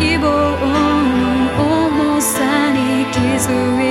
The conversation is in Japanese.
希望の重さに気づい